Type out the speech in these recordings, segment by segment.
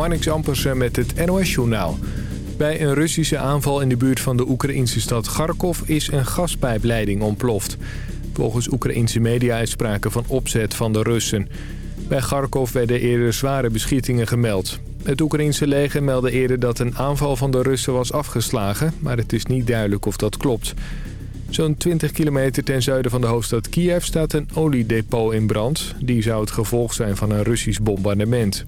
Marnix Ampersen met het NOS-journaal. Bij een Russische aanval in de buurt van de Oekraïnse stad Kharkov is een gaspijpleiding ontploft. Volgens Oekraïnse media is sprake van opzet van de Russen. Bij Kharkov werden eerder zware beschietingen gemeld. Het Oekraïnse leger meldde eerder dat een aanval van de Russen was afgeslagen... maar het is niet duidelijk of dat klopt. Zo'n 20 kilometer ten zuiden van de hoofdstad Kiev staat een oliedepot in brand. Die zou het gevolg zijn van een Russisch bombardement.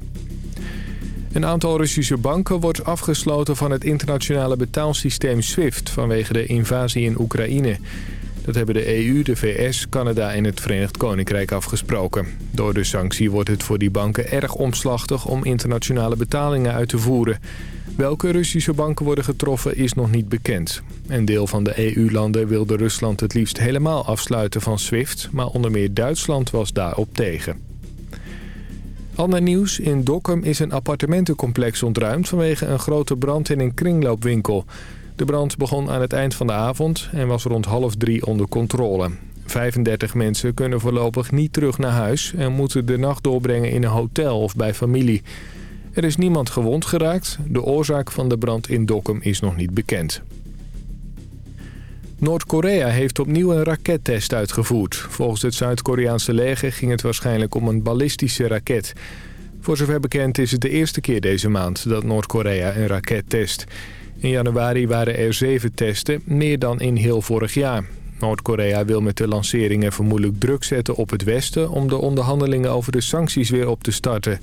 Een aantal Russische banken wordt afgesloten van het internationale betaalsysteem SWIFT... vanwege de invasie in Oekraïne. Dat hebben de EU, de VS, Canada en het Verenigd Koninkrijk afgesproken. Door de sanctie wordt het voor die banken erg omslachtig om internationale betalingen uit te voeren. Welke Russische banken worden getroffen is nog niet bekend. Een deel van de EU-landen wilde Rusland het liefst helemaal afsluiten van SWIFT... maar onder meer Duitsland was daarop tegen. Ander nieuws. In Dokkum is een appartementencomplex ontruimd... vanwege een grote brand in een kringloopwinkel. De brand begon aan het eind van de avond en was rond half drie onder controle. 35 mensen kunnen voorlopig niet terug naar huis... en moeten de nacht doorbrengen in een hotel of bij familie... Er is niemand gewond geraakt. De oorzaak van de brand in Dokkum is nog niet bekend. Noord-Korea heeft opnieuw een rakettest uitgevoerd. Volgens het Zuid-Koreaanse leger ging het waarschijnlijk om een ballistische raket. Voor zover bekend is het de eerste keer deze maand dat Noord-Korea een raket test. In januari waren er zeven testen, meer dan in heel vorig jaar. Noord-Korea wil met de lanceringen vermoedelijk druk zetten op het Westen... om de onderhandelingen over de sancties weer op te starten...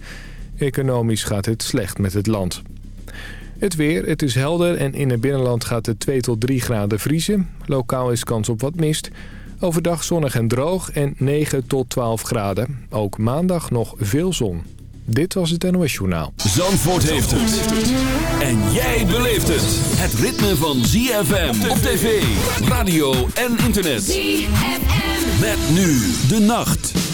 Economisch gaat het slecht met het land. Het weer, het is helder en in het binnenland gaat het 2 tot 3 graden vriezen. Lokaal is kans op wat mist. Overdag zonnig en droog en 9 tot 12 graden. Ook maandag nog veel zon. Dit was het NOS Journaal. Zandvoort heeft het. En jij beleeft het. Het ritme van ZFM op tv, radio en internet. ZFM. Met nu de nacht.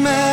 With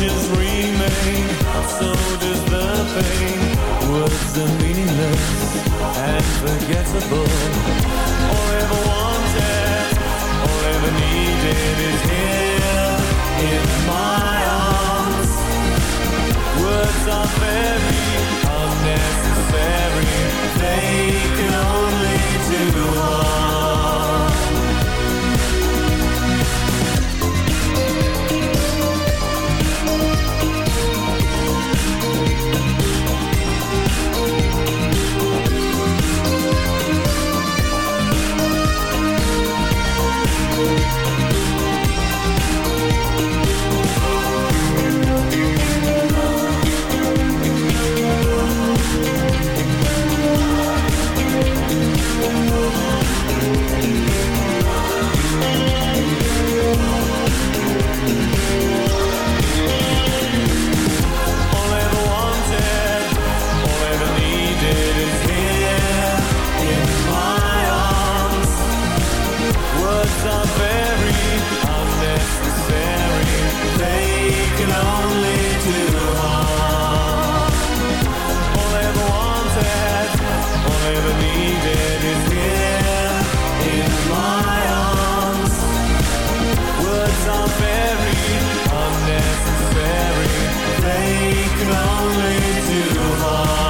Remain so does the pain. Words are meaningless and forgettable. All ever wanted, all ever needed is here in my arms. Words are very unnecessary. Very unnecessary. They can only do harm.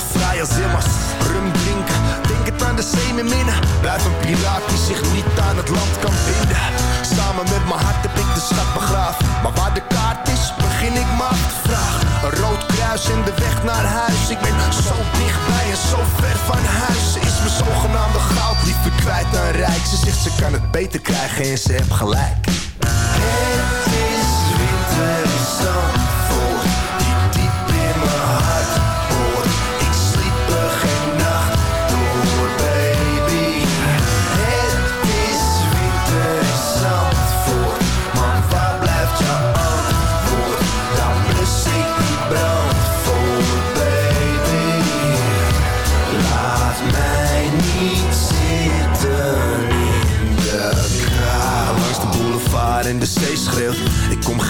vrij als immers. Rum drinken, denk het aan de zee met minnen. Blijf een piraat die zich niet aan het land kan vinden. Samen met mijn hart heb ik de schat begraven. Maar waar de kaart is, begin ik maar te vragen. Een rood kruis in de weg naar huis. Ik ben zo dichtbij en zo ver van huis. Ze is mijn zogenaamde goud liever kwijt dan rijk. Ze zegt ze kan het beter krijgen en ze heeft gelijk. Het is winter, zon.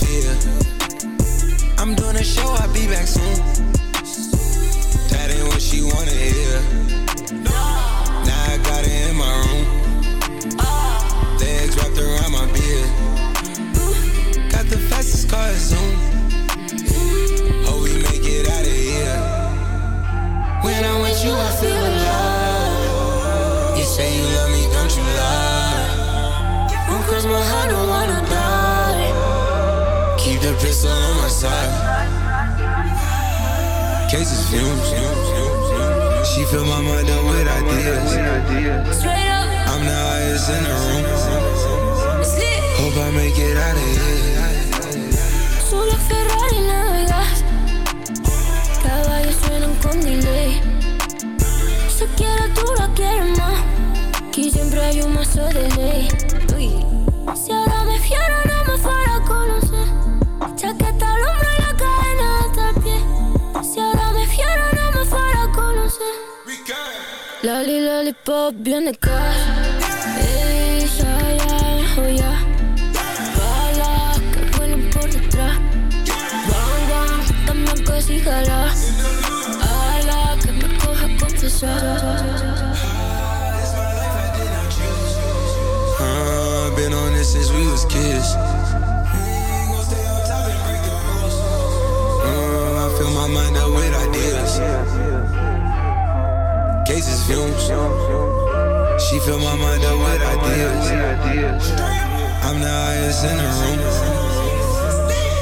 fear. I'm doing a show, I'll be back soon. That ain't what she wanna hear. Now I got it in my room. Legs wrapped around my beard. Got the fastest car Zoom. Hope we make it out of here. When I'm with you, I feel alive. You say you love me, don't you lie? Don't cross my heart, don't wanna die. Pistol on my side. Cases fumes. She fill my mind up with ideas. Straight up, I'm the highest in the room. Hope I make it out of here. Solo Ferrari navegas. Caballos suenan con delay. Se quiere tú la quieres más. Aquí siempre hay un mazo de ley. Uy. Lali, lollipop, bien de casa. Ella ya, joya. Balas que vuelan por detrás. Bang, bang, casi jala. Ala, que me coja confesar. Been on this since we was kids. Uh, I fill my mind up with ideas. Cases fumes. She fill my mind up with ideas. I'm the highest in the room.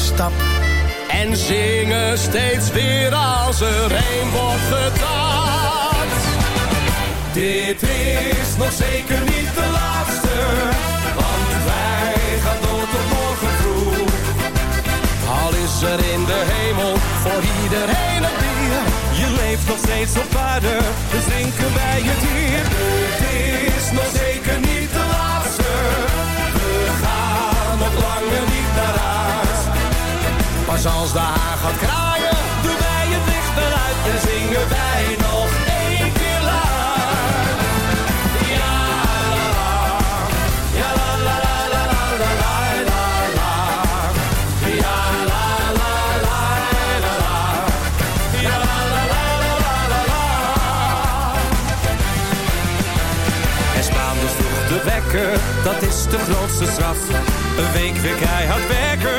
Stap. En zingen steeds weer als er een wordt getapt. Dit is nog zeker niet de laatste, want wij gaan door tot morgen vroeg. Al is er in de hemel voor iedereen een bier. Je leeft nog steeds op aarde, dus drinken wij het hier. Dit is nog zeker niet de laatste, we gaan nog langer niet. Pas als de haar gaat kraaien, Doen wij het licht eruit en zingen wij nog één keer luid. Ja, la, la. La, la, la, la, la, la, la, la, la. Ja, la, la, la, la, la. Ja, la, la, la, la, la, la. En staan dus vroeg de wekker, dat is de grootste straf. Een week weer keihard werken,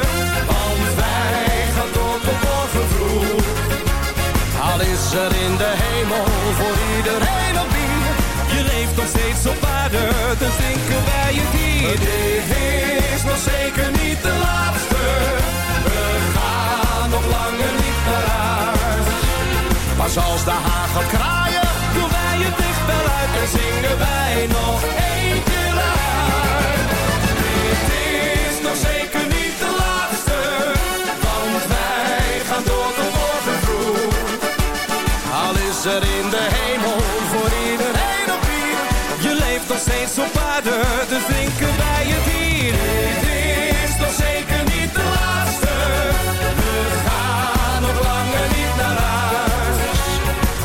is er in de hemel voor iedereen een bier. Je leeft nog steeds op aarde, dus drinken wij het hier. Dit is nog zeker niet de laatste, we gaan nog langer niet naar huis. Pas als de haag gaat kraaien, Doen wij het licht wel uit en zingen wij nog is er in de hemel voor iedereen op bier. Je leeft nog steeds op aarde, dus drinken wij het hier. Dit is nog zeker niet de laatste, we gaan nog langer niet naar huis.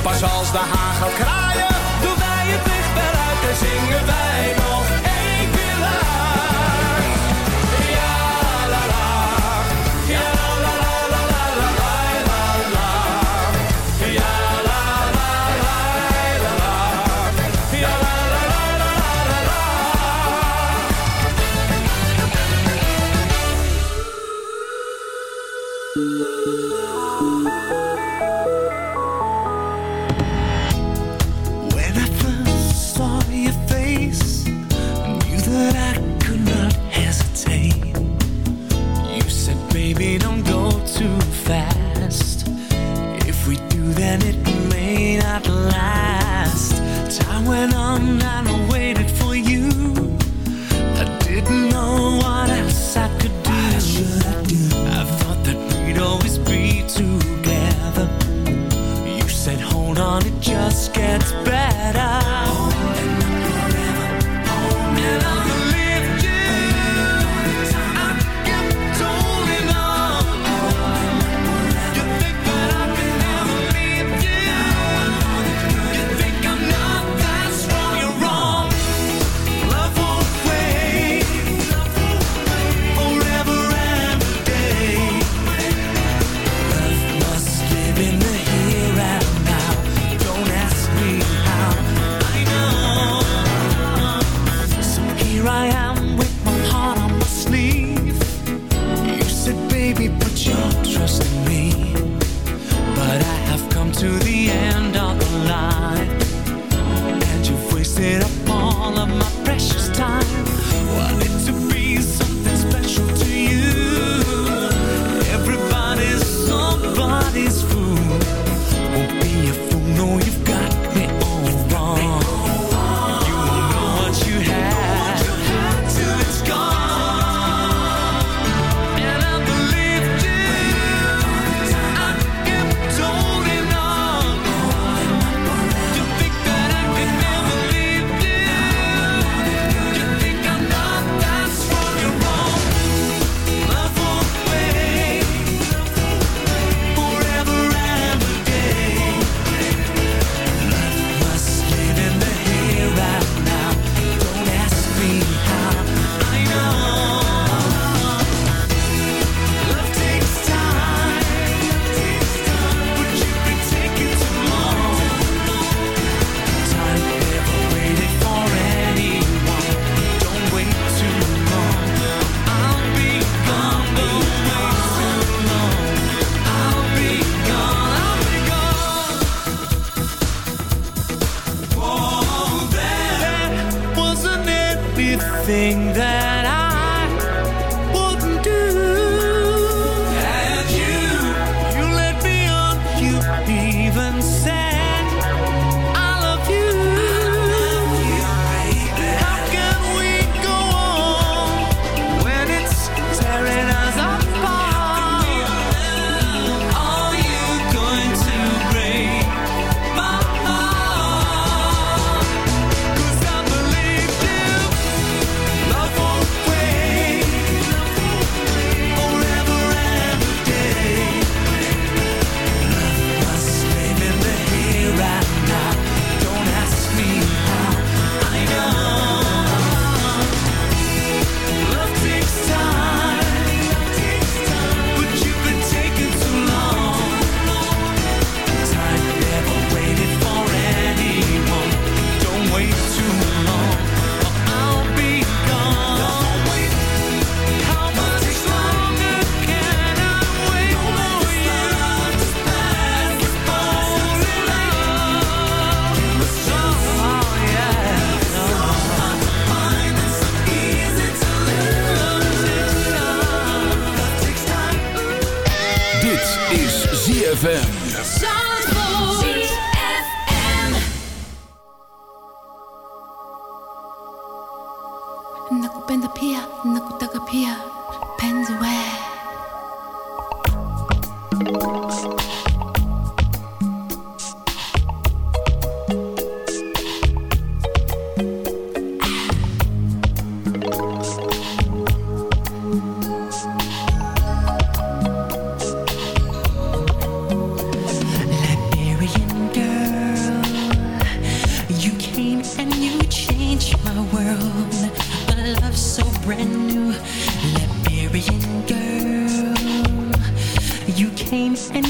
Pas als de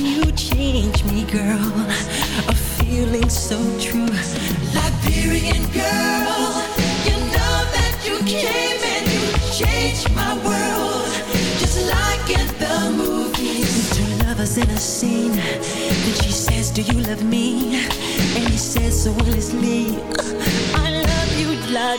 you change me, girl. A feeling so true. Girl, you know that you came and you changed my world. Just like in the movies. Two lovers in a scene. Then she says, Do you love me? And he says, So honestly, I love you, girl.